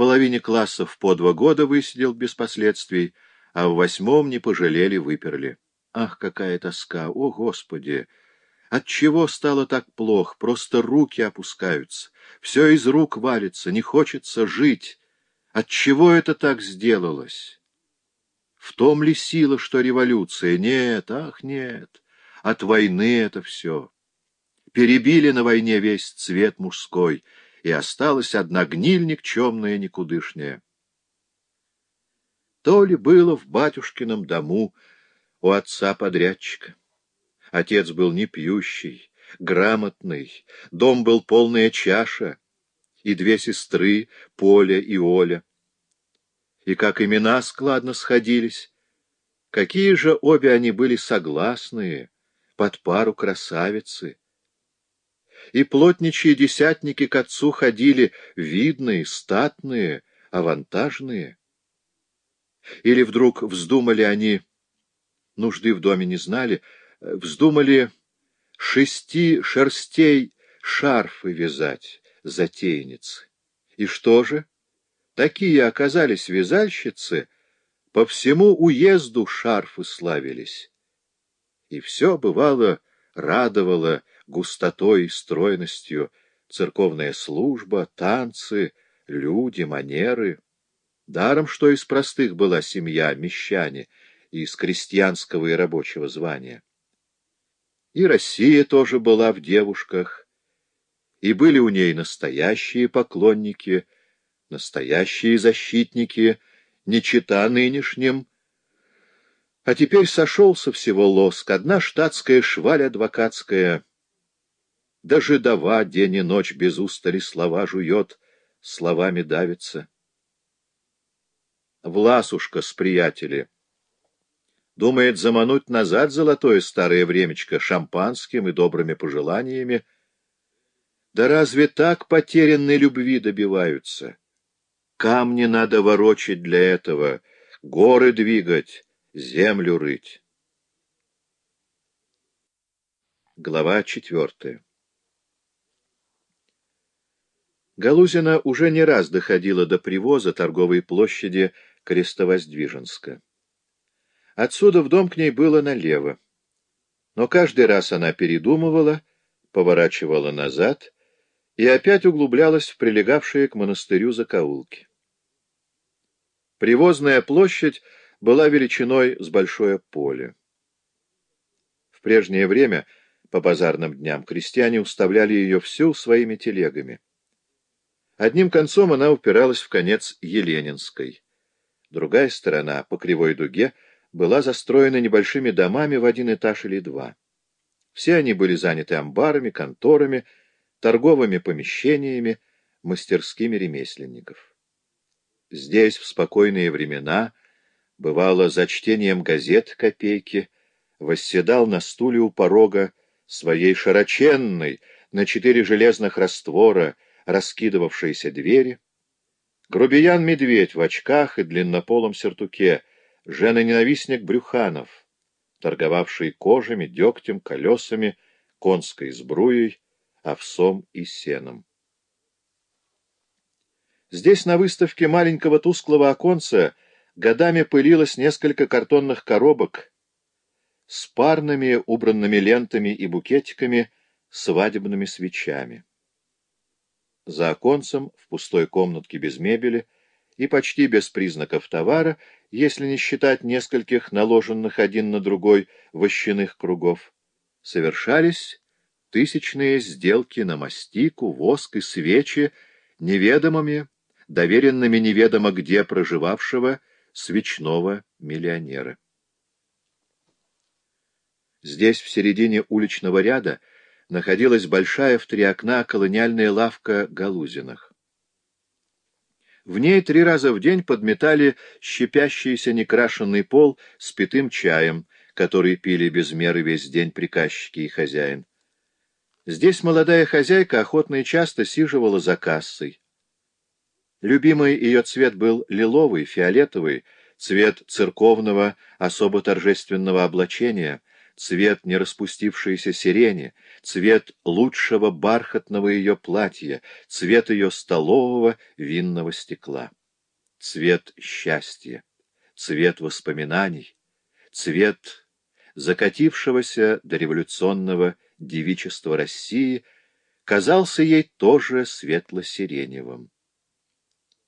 половине классов по два года высидел без последствий, а в восьмом не пожалели, выперли. Ах, какая тоска! О, Господи! Отчего стало так плохо? Просто руки опускаются. Все из рук валится, не хочется жить. Отчего это так сделалось? В том ли сила, что революция? Нет, ах, нет. От войны это все. Перебили на войне весь цвет мужской, и осталась одна гниль никчемная, никудышняя. То ли было в батюшкином дому у отца-подрядчика. Отец был не пьющий, грамотный, дом был полная чаша, и две сестры, Поля и Оля. И как имена складно сходились, какие же обе они были согласные, под пару красавицы. И плотничьи десятники к отцу ходили видные, статные, авантажные. Или вдруг вздумали они, нужды в доме не знали, вздумали шести шерстей шарфы вязать, затейницы. И что же? Такие оказались вязальщицы, по всему уезду шарфы славились. И все, бывало, радовало густотой и стройностью церковная служба, танцы, люди, манеры. Даром, что из простых была семья, мещане, из крестьянского и рабочего звания. И Россия тоже была в девушках, и были у ней настоящие поклонники, настоящие защитники, не чита нынешним. А теперь сошелся всего лоск, одна штатская шваль адвокатская. Даже дова день и ночь без устали слова жует, словами давится. Власушка с приятели — Думает замануть назад золотое старое времечко шампанским и добрыми пожеланиями. Да разве так потерянной любви добиваются? Камни надо ворочать для этого, горы двигать, землю рыть. Глава четвертая Галузина уже не раз доходила до привоза торговой площади Крестовоздвиженска. Отсюда в дом к ней было налево. Но каждый раз она передумывала, поворачивала назад и опять углублялась в прилегавшие к монастырю закоулки. Привозная площадь была величиной с большое поле. В прежнее время, по базарным дням, крестьяне уставляли ее всю своими телегами. Одним концом она упиралась в конец Еленинской. Другая сторона, по кривой дуге, — была застроена небольшими домами в один этаж или два. Все они были заняты амбарами, конторами, торговыми помещениями, мастерскими ремесленников. Здесь в спокойные времена, бывало, за чтением газет копейки, восседал на стуле у порога своей широченной, на четыре железных раствора, раскидывавшейся двери, грубиян-медведь в очках и длиннополом сертуке — жена-ненавистник Брюханов, торговавший кожами, дегтем, колесами, конской сбруей, овсом и сеном. Здесь на выставке маленького тусклого оконца годами пылилось несколько картонных коробок с парными убранными лентами и букетиками, свадебными свечами. За оконцем, в пустой комнатке без мебели и почти без признаков товара, если не считать нескольких наложенных один на другой вощаных кругов, совершались тысячные сделки на мастику, воск и свечи неведомыми, доверенными неведомо где проживавшего свечного миллионера. Здесь, в середине уличного ряда, находилась большая в три окна колониальная лавка Галузиных. В ней три раза в день подметали щепящийся некрашенный пол с питым чаем, который пили без меры весь день приказчики и хозяин. Здесь молодая хозяйка охотно и часто сиживала за кассой. Любимый ее цвет был лиловый, фиолетовый, цвет церковного, особо торжественного облачения, цвет не распустившейся сирени, цвет лучшего бархатного ее платья, цвет ее столового винного стекла, цвет счастья, цвет воспоминаний, цвет закатившегося до революционного девичества России, казался ей тоже светло-сиреневым.